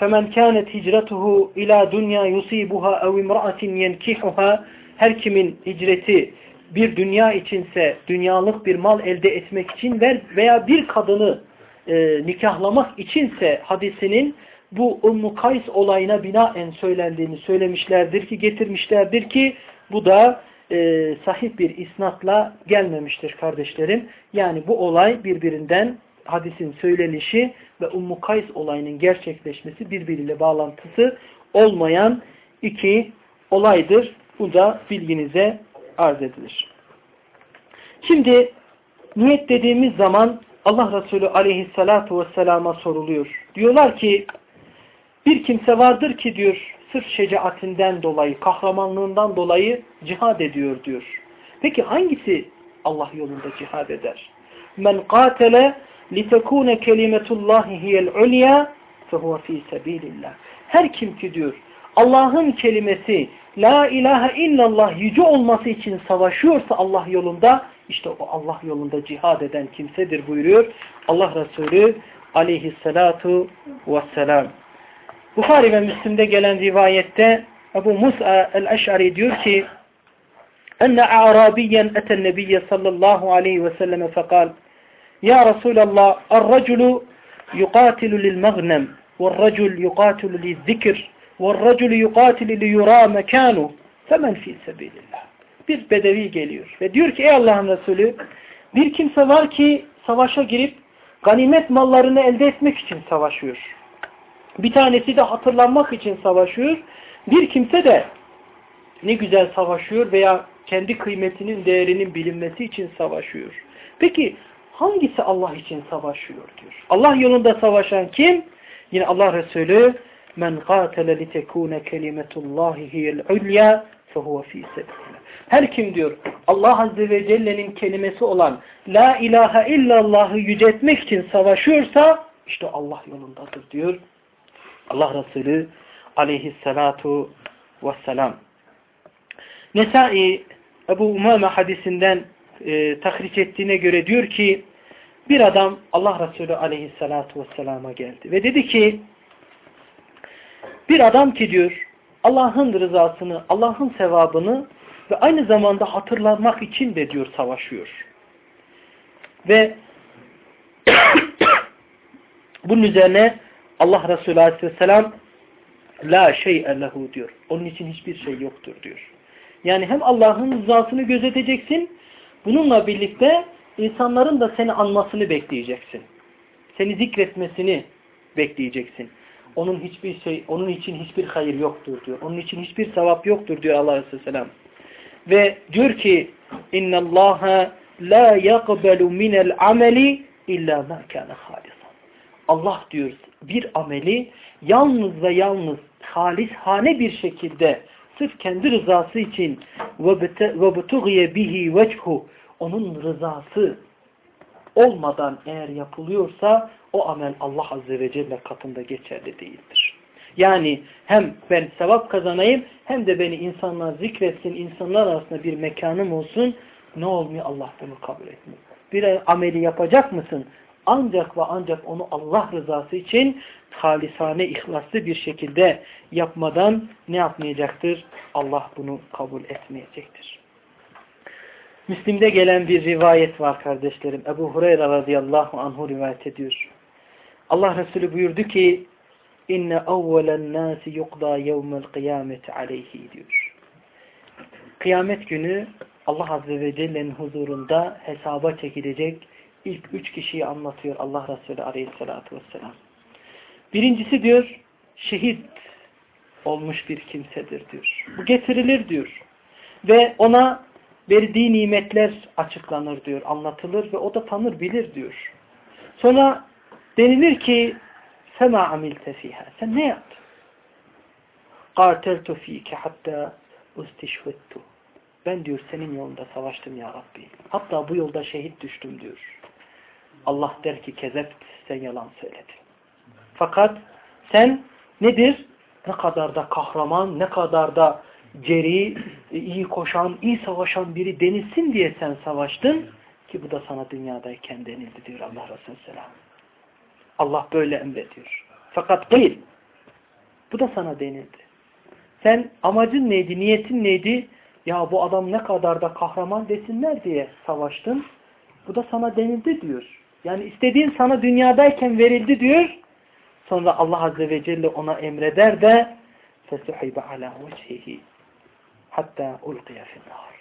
A: فَمَنْ كَانَتْ هِجْرَتُهُ اِلَى دُنْيَا يُصِيبُهَا اَوْ اِمْرَأَةٍ يَنْكِحُهَا Her kimin hicreti bir dünya içinse dünyalık bir mal elde etmek için veya bir kadını e, nikahlamak içinse hadisinin bu Ummu Kays olayına binaen söylendiğini söylemişlerdir ki getirmişlerdir ki bu da e, sahih bir isnatla gelmemiştir kardeşlerim. Yani bu olay birbirinden hadisin söylenişi ve Ummu Kays olayının gerçekleşmesi birbiriyle bağlantısı olmayan iki olaydır. Bu da bilginize arz edilir. Şimdi niyet dediğimiz zaman Allah Resulü aleyhissalatu vesselama soruluyor. Diyorlar ki bir kimse vardır ki diyor sırf şecaatinden dolayı, kahramanlığından dolayı cihad ediyor diyor. Peki hangisi Allah yolunda cihad eder? Men qatele litekune kelimetullahi hiyel ulya fehuve fi sebilillah. Her kim ki diyor Allah'ın kelimesi La ilahe illallah yüce olması için savaşıyorsa Allah yolunda işte o Allah yolunda cihad eden kimsedir buyuruyor Allah Resulü aleyhissalatu vesselam. Bukhari ve Müslim'de gelen rivayette Ebu Musa el-Eş'ari diyor ki enne a'rabiyen eten nebiyye sallallahu aleyhi ve selleme fekal Ya Resulallah el-raculu yuqatilu lil-magnem والرجل يقاتل للذكر والرجل يقاتل ليرى مكانه فمن في سبيل الله bir bedevi geliyor. Ve diyor ki ey Allah'ın Resulü bir kimse var ki savaşa girip ganimet mallarını elde etmek için savaşıyor. Bir tanesi de hatırlanmak için savaşıyor. Bir kimse de ne güzel savaşıyor veya kendi kıymetinin değerinin bilinmesi için savaşıyor. Peki hangisi Allah için savaşıyor diyor. Allah yolunda savaşan kim? Yine Allah Resulü men qatele li tekune kelimetullahi hiyel ulya fehuve fi sebilillah. Her kim diyor Allah Azze ve Celle'nin kelimesi olan La ilahe illallah'ı yüceltmek için savaşıyorsa işte Allah yolundadır diyor. Allah Resulü aleyhissalatu vesselam. Nesai Ebu Umame hadisinden e, tahriş ettiğine göre diyor ki bir adam Allah Resulü aleyhissalatu vesselama geldi ve dedi ki bir adam ki diyor Allah'ın rızasını, Allah'ın sevabını ve aynı zamanda hatırlanmak için de diyor savaşıyor. Ve bunun üzerine Allah Resulü Aleyhisselam la şey'e lehu diyor. Onun için hiçbir şey yoktur diyor. Yani hem Allah'ın rızasını gözeteceksin, bununla birlikte insanların da seni anmasını bekleyeceksin. Seni zikretmesini bekleyeceksin. Onun hiçbir şey, onun için hiçbir hayır yoktur diyor. Onun için hiçbir sevap yoktur diyor Allah Aleyhisselam. Ve diyor ki inna Allah la yaqbalu minel ameli illa ma kana halisan. Allah diyor bir ameli yalnız ve yalnız halishane bir şekilde sırf kendi rızası için betugiye bihi vechu onun rızası olmadan eğer yapılıyorsa o amel Allah Azze ve Celle katında geçerli değildir. Yani hem ben sevap kazanayım hem de beni insanlar zikretsin, insanlar arasında bir mekanım olsun. Ne olmuyor? Allah bunu kabul etmiyor. Bir ameli yapacak mısın? Ancak ve ancak onu Allah rızası için halisane, ihlaslı bir şekilde yapmadan ne yapmayacaktır? Allah bunu kabul etmeyecektir. Müslim'de gelen bir rivayet var kardeşlerim. Ebu Hureyre radıyallahu anhu rivayet ediyor. Allah Resulü buyurdu ki inne evvelen nasi yukda yevmel kıyameti aleyhi diyor. Kıyamet günü Allah Azze ve Celle'nin huzurunda hesaba çekilecek ilk üç kişiyi anlatıyor Allah Resulü Aleyhisselatü vesselam. Birincisi diyor şehit olmuş bir kimsedir diyor. Bu getirilir diyor. Ve ona verdiği nimetler açıklanır diyor, anlatılır ve o da tanır bilir diyor. Sonra denilir ki sema amilte fiha. Sen ne yaptın? Qarteltu fike hatta ustişvettu. Ben diyor senin yolunda savaştım ya Rabbi. Hatta bu yolda şehit düştüm diyor. Allah der ki kezep sen yalan söyledin. Fakat sen nedir? Ne kadar da kahraman, ne kadar da ceri, iyi koşan, iyi savaşan biri denilsin diye sen savaştın ki bu da sana dünyadayken denildi diyor Allah Resulü Selam. Allah böyle emrediyor. Fakat değil. Bu da sana denildi. Sen amacın neydi, niyetin neydi? Ya bu adam ne kadar da kahraman desinler diye savaştın. Bu da sana denildi diyor. Yani istediğin sana dünyadayken verildi diyor. Sonra Allah Azze ve Celle ona emreder de فَسُحِبَ عَلَى وَجْهِهِ hatta ulqiya finnar.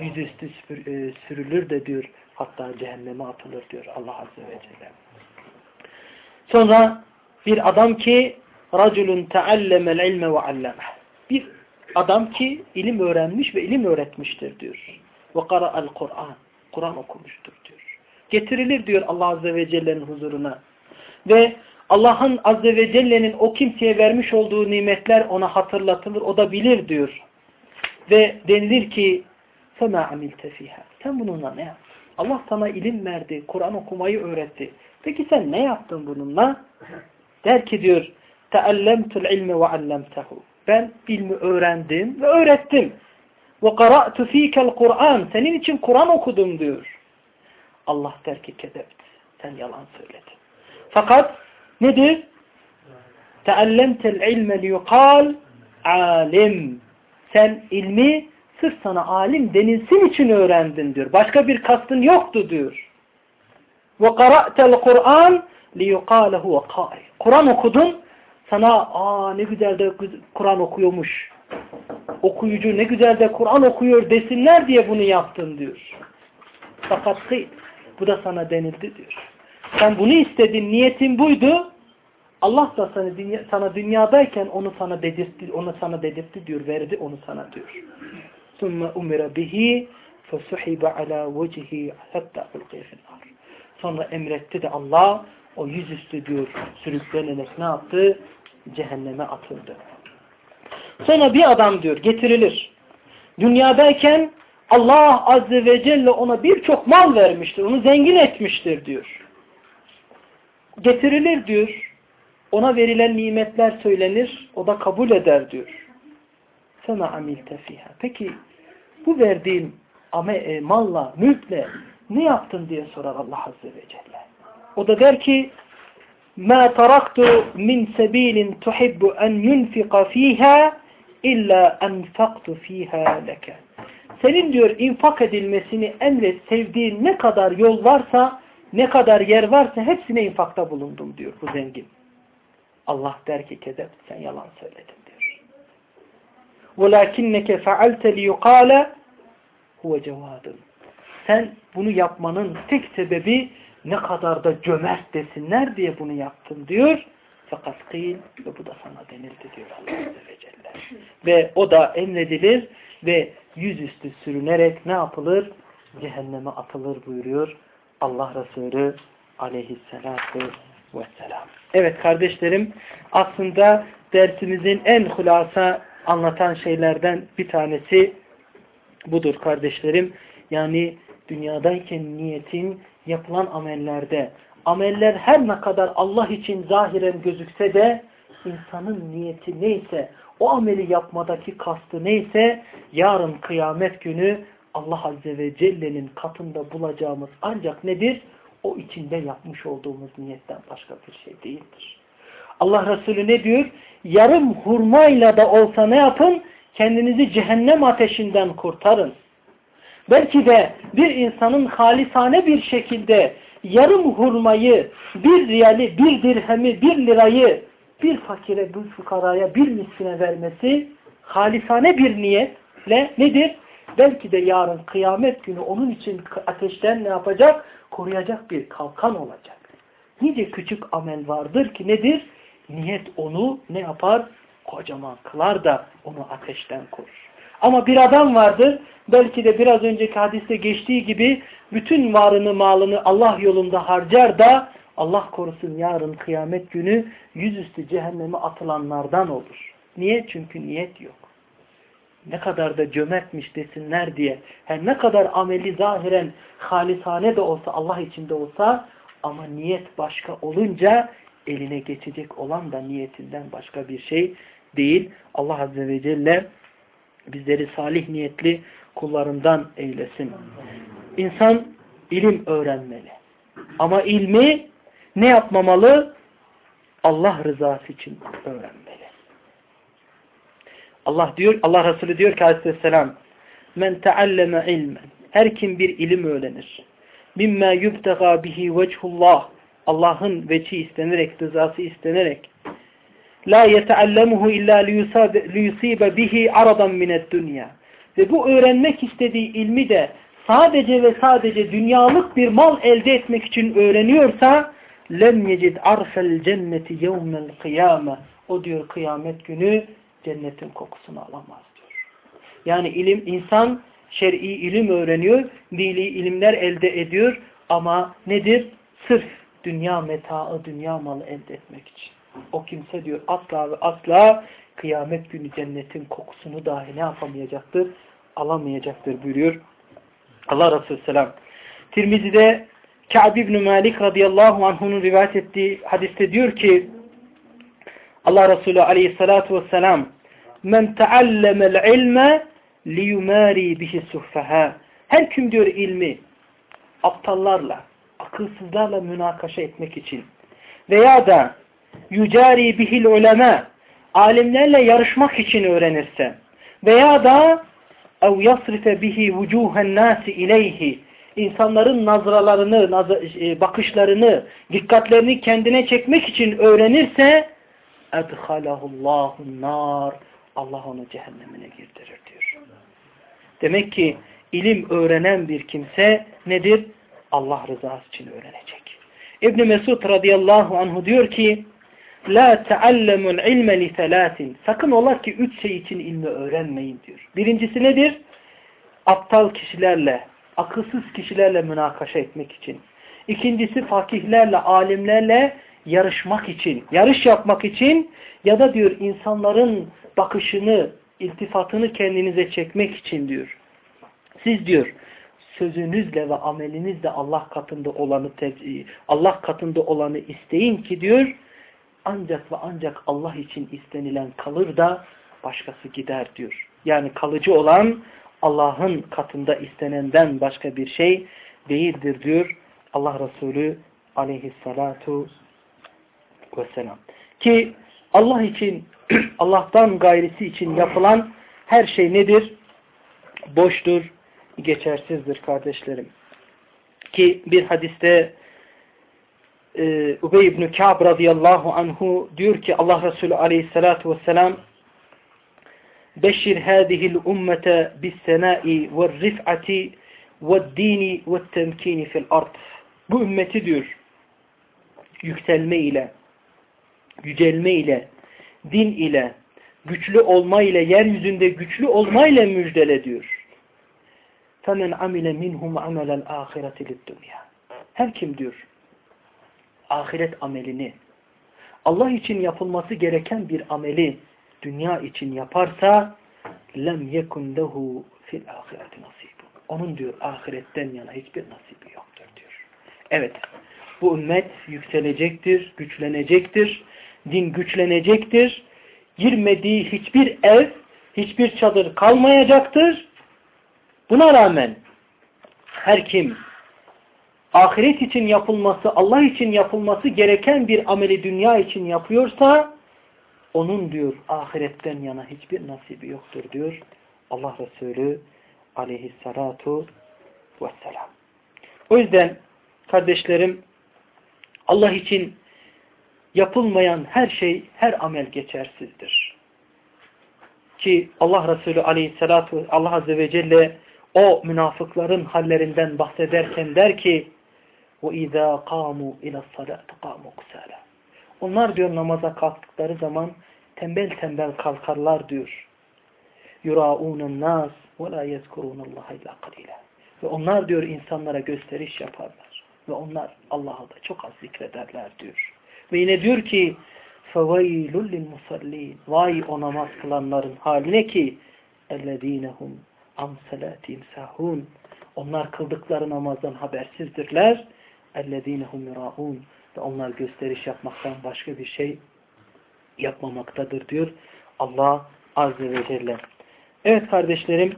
A: Yüzüstü e, sürülür de diyor hatta cehenneme atılır diyor Allah Azze ve Celle. Sonra bir adam ki raculun teallemel ilme ve allemeh. Bir adam ki ilim öğrenmiş ve ilim öğretmiştir diyor. Ve qara'al Kur'an. Kur'an okumuştur diyor. Getirilir diyor Allah Azze ve Celle'nin huzuruna. Ve Allah'ın Azze ve Celle'nin o kimseye vermiş olduğu nimetler ona hatırlatılır. O da bilir diyor. Ve denilir ki فَمَا عَمِلْتَ فِيهَا Sen bununla ne yaptın? Allah sana ilim verdi, Kur'an okumayı öğretti. Peki sen ne yaptın bununla? Der ki diyor تَأَلَّمْتُ الْعِلْمِ وَعَلَّمْتَهُ Ben ilmi öğrendim ve öğrettim. وَقَرَأْتُ ف۪يكَ الْقُرْآنِ Senin için Kur'an okudum diyor. Allah der ki kezept. Sen yalan söyledin. Fakat nedir? Teallemtel ilme liyukal alim. Sen ilmi sırf sana alim denilsin için öğrendin diyor. Başka bir kastın yoktu diyor. Ve kara'tel Kur'an liyukale huve kari. Kur'an okudun. Sana aa ne güzel de Kur'an okuyormuş. Okuyucu ne güzel de Kur'an okuyor desinler diye bunu yaptın diyor. Fakat Bu da sana denildi diyor. Sen bunu istedin, niyetin buydu. Allah da sana, dünya, sana dünyadayken onu sana dedirtti, onu sana dedirtti diyor, verdi onu sana diyor. ثُمَّ اُمِرَ بِهِ فَسُحِبَ عَلَى وَجِهِ حَتَّى اُلْقِيَ فِي النَّارِ Sonra emretti de Allah o yüzüstü diyor sürüklenerek ne yaptı? Cehenneme atıldı. Sonra bir adam diyor getirilir. Dünyadayken Allah Azze ve Celle ona birçok mal vermiştir. Onu zengin etmiştir diyor. Getirilir diyor. Ona verilen nimetler söylenir. O da kabul eder diyor. Sana amilte fiha. Peki bu verdiğin e, malla, mülkle ne yaptın diye sorar Allah Azze ve Celle. O da der ki مَا تَرَقْتُ مِنْ سَب۪يلٍ تُحِبُّ اَنْ يُنْفِقَ ف۪يهَا اِلَّا اَنْفَقْتُ ف۪يهَا لَكَ Senin diyor infak edilmesini emret sevdiğin ne kadar yol varsa, ne kadar yer varsa hepsine infakta bulundum diyor bu zengin. Allah der ki kedep sen yalan söyledin diyor. وَلَاكِنَّكَ فَعَلْتَ لِيُقَالَ هُوَ جَوَادٌ Sen bunu yapmanın tek sebebi ne kadar da cömert desinler diye bunu yaptın diyor. Fakat kıyıl ve bu da sana denildi diyor Allah Azze ve Celle. Ve o da emredilir ve yüzüstü sürünerek ne yapılır? Cehenneme atılır buyuruyor Allah Resulü aleyhissalatu vesselam. Evet kardeşlerim aslında dersimizin en hulasa anlatan şeylerden bir tanesi budur kardeşlerim. Yani dünyadayken niyetin yapılan amellerde ameller her ne kadar Allah için zahiren gözükse de insanın niyeti neyse o ameli yapmadaki kastı neyse yarın kıyamet günü Allah Azze ve Celle'nin katında bulacağımız ancak nedir? O içinde yapmış olduğumuz niyetten başka bir şey değildir. Allah Resulü ne diyor? Yarım hurmayla da olsa ne yapın? Kendinizi cehennem ateşinden kurtarın. Belki de bir insanın halisane bir şekilde yarım hurmayı, bir riyali, bir dirhemi, bir lirayı bir fakire, bir fukaraya, bir miskine vermesi halisane bir niyetle nedir? Belki de yarın kıyamet günü onun için ateşten ne yapacak? Koruyacak bir kalkan olacak. Nice küçük amel vardır ki nedir? Niyet onu ne yapar? Kocaman kılar da onu ateşten korur. Ama bir adam vardır, belki de biraz önceki hadiste geçtiği gibi bütün varını malını Allah yolunda harcar da Allah korusun yarın kıyamet günü yüzüstü cehenneme atılanlardan olur. Niye? Çünkü niyet yok. Ne kadar da cömertmiş desinler diye. Her ne kadar ameli zahiren halisane de olsa Allah içinde olsa ama niyet başka olunca eline geçecek olan da niyetinden başka bir şey değil. Allah Azze ve Celle bizleri salih niyetli kullarından eylesin. İnsan ilim öğrenmeli. Ama ilmi ne yapmamalı? Allah rızası için öğrenmeli. Allah diyor, Allah Resulü diyor ki aleyhisselam men tealleme ilmen. Her kim bir ilim öğrenir. Mimma yubtega bihi vechullah Allah'ın veçi istenerek, rızası istenerek. La yeteallemuhu illa liyusibe bihi aradan minet dünya. Ve bu öğrenmek istediği ilmi de sadece ve sadece dünyalık bir mal elde etmek için öğreniyorsa lem yecid arfel cenneti yevmel kıyame o diyor kıyamet günü cennetin kokusunu alamaz diyor. Yani ilim insan şer'i ilim öğreniyor, dili ilimler elde ediyor ama nedir? Sırf dünya metaı, dünya malı elde etmek için. O kimse diyor asla ve asla kıyamet günü cennetin kokusunu dahi ne yapamayacaktır? Alamayacaktır buyuruyor Allah Resulü Selam. Tirmizi'de Ka'b ibn Malik radıyallahu anh'unun rivayet ettiği hadiste diyor ki Allah Resulü aleyhissalatu vesselam men teallemel ilme liyumari bihi suhfeha her kim diyor ilmi aptallarla akılsızlarla münakaşa etmek için veya da yücari bihil ulema alimlerle yarışmak için öğrenirse veya da ev yasrife bihi vucuhen nasi ileyhi insanların nazralarını, e, bakışlarını, dikkatlerini kendine çekmek için öğrenirse اَدْخَلَهُ اللّٰهُ nar Allah onu cehennemine girdirir diyor. Demek ki ilim öğrenen bir kimse nedir? Allah rızası için öğrenecek. İbn Mesud radıyallahu anhu diyor ki La teallemul ilme li selasin. Sakın ola ki üç şey için ilmi öğrenmeyin diyor. Birincisi nedir? Aptal kişilerle, akılsız kişilerle münakaşa etmek için. İkincisi fakihlerle, alimlerle yarışmak için, yarış yapmak için ya da diyor insanların bakışını, iltifatını kendinize çekmek için diyor. Siz diyor sözünüzle ve amelinizle Allah katında olanı Allah katında olanı isteyin ki diyor ancak ve ancak Allah için istenilen kalır da başkası gider diyor. Yani kalıcı olan Allah'ın katında istenenden başka bir şey değildir diyor Allah Resulü aleyhissalatu vesselam. Ki Allah için, Allah'tan gayrisi için yapılan her şey nedir? Boştur, geçersizdir kardeşlerim. Ki bir hadiste e, Ubey ibn Ka'b radıyallahu anhu diyor ki Allah Resulü aleyhissalatu vesselam Beşir hâzihil ummete bis senâi ve rif'ati ve dini ve temkini fil ard. Bu ümmeti diyor yükselme ile, yücelme ile, din ile, güçlü olma ile, yeryüzünde güçlü olma ile müjdele diyor. فَمَنْ عَمِلَ مِنْهُمْ عَمَلَ الْآخِرَةِ لِلدُّنْيَا Her kim diyor, ahiret amelini, Allah için yapılması gereken bir ameli dünya için yaparsa lem yekun lehu fil ahireti nasibun. Onun diyor ahiretten yana hiçbir nasibi yoktur diyor. Evet. Bu ümmet yükselecektir, güçlenecektir. Din güçlenecektir. Girmediği hiçbir ev, hiçbir çadır kalmayacaktır. Buna rağmen her kim ahiret için yapılması, Allah için yapılması gereken bir ameli dünya için yapıyorsa onun diyor ahiretten yana hiçbir nasibi yoktur diyor Allah Resulü aleyhissalatu vesselam. O yüzden kardeşlerim Allah için yapılmayan her şey, her amel geçersizdir. Ki Allah Resulü aleyhissalatu Allah Azze ve Celle o münafıkların hallerinden bahsederken der ki وَاِذَا قَامُوا اِلَى الصَّلَاةِ قَامُوا قُسَالًا Onlar diyor namaza kalktıkları zaman tembel tembel kalkarlar diyor. يُرَاءُونَ النَّاسِ وَلَا يَذْكُرُونَ اللّٰهَ اِلَّا قَلِيلًا Ve onlar diyor insanlara gösteriş yaparlar. Ve onlar Allah'a da çok az zikrederler diyor. Ve yine diyor ki فَوَيْلُ لِلْمُسَلِّينَ Vay o namaz kılanların haline ki اَلَّذ۪ينَهُمْ عَمْ سَلَاتِهِمْ سَهُونَ Onlar kıldıkları namazdan habersizdirler. اَلَّذ۪ينَهُمْ يُرَاءُونَ Ve onlar gösteriş yapmaktan başka bir şey yapmamaktadır diyor Allah Azze ve Celle. Evet kardeşlerim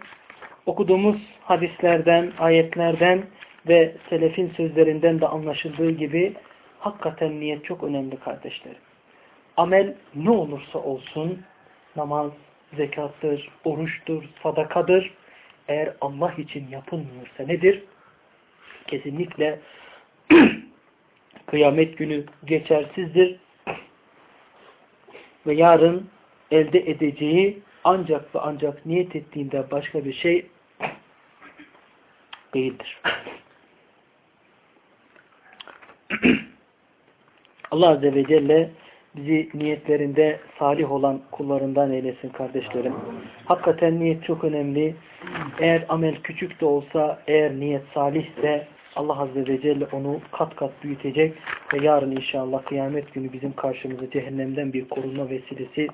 A: okuduğumuz hadislerden, ayetlerden ve selefin sözlerinden de anlaşıldığı gibi hakikaten niyet çok önemli kardeşlerim. Amel ne olursa olsun namaz, zekattır, oruçtur, sadakadır. Eğer Allah için yapılmıyorsa nedir? Kesinlikle kıyamet günü geçersizdir. Ve yarın elde edeceği ancak ve ancak niyet ettiğinde başka bir şey değildir. Allah Azze ve Celle bizi niyetlerinde salih olan kullarından eylesin kardeşlerim. Hakikaten niyet çok önemli. Eğer amel küçük de olsa, eğer niyet salihse Allah Azze ve Celle onu kat kat büyütecek ve yarın inşallah kıyamet günü bizim karşımıza cehennemden bir korunma vesilesi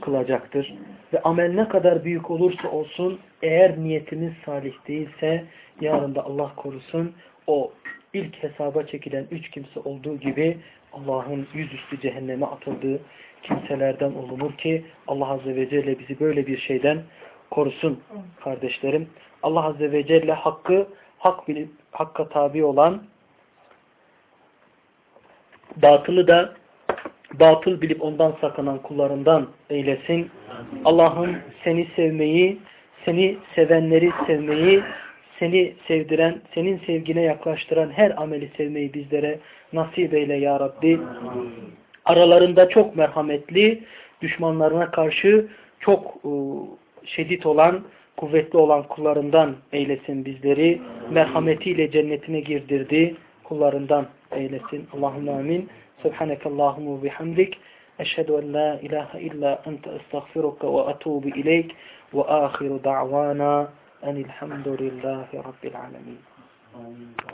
A: kılacaktır. Ve amel ne kadar büyük olursa olsun eğer niyetimiz salih değilse yarın da Allah korusun o ilk hesaba çekilen üç kimse olduğu gibi Allah'ın yüzüstü cehenneme atıldığı kimselerden olunur ki Allah Azze ve Celle bizi böyle bir şeyden korusun kardeşlerim. Allah Azze ve Celle hakkı hak bilip hakka tabi olan batılı da batıl bilip ondan sakınan kullarından eylesin. Allah'ım seni sevmeyi, seni sevenleri sevmeyi, seni sevdiren, senin sevgine yaklaştıran her ameli sevmeyi bizlere nasip eyle ya Rabbi. Aralarında çok merhametli, düşmanlarına karşı çok e, şiddet olan, kuvvetli olan kullarından eylesin bizleri. Merhametiyle cennetine girdirdi. Kullarından eylesin. Allahümme amin. Subhanekallahumma bihamdik. Eşhedü en la ilahe illa ente estağfiruka ve atubu ileyk ve ahiru da'vana enilhamdülillahi rabbil alemin.